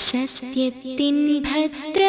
सत्य भद्र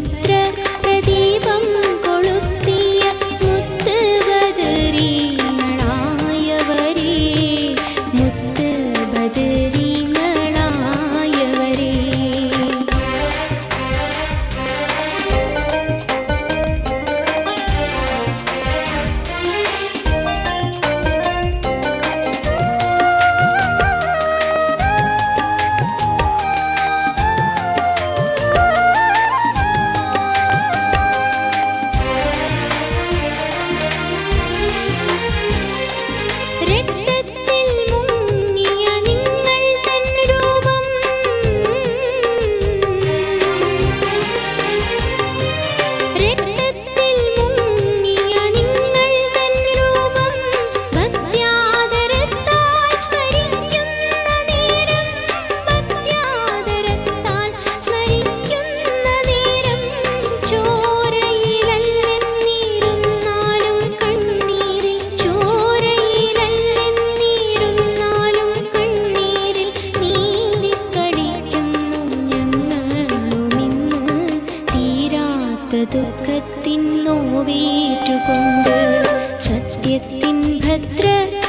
nuestra भद्र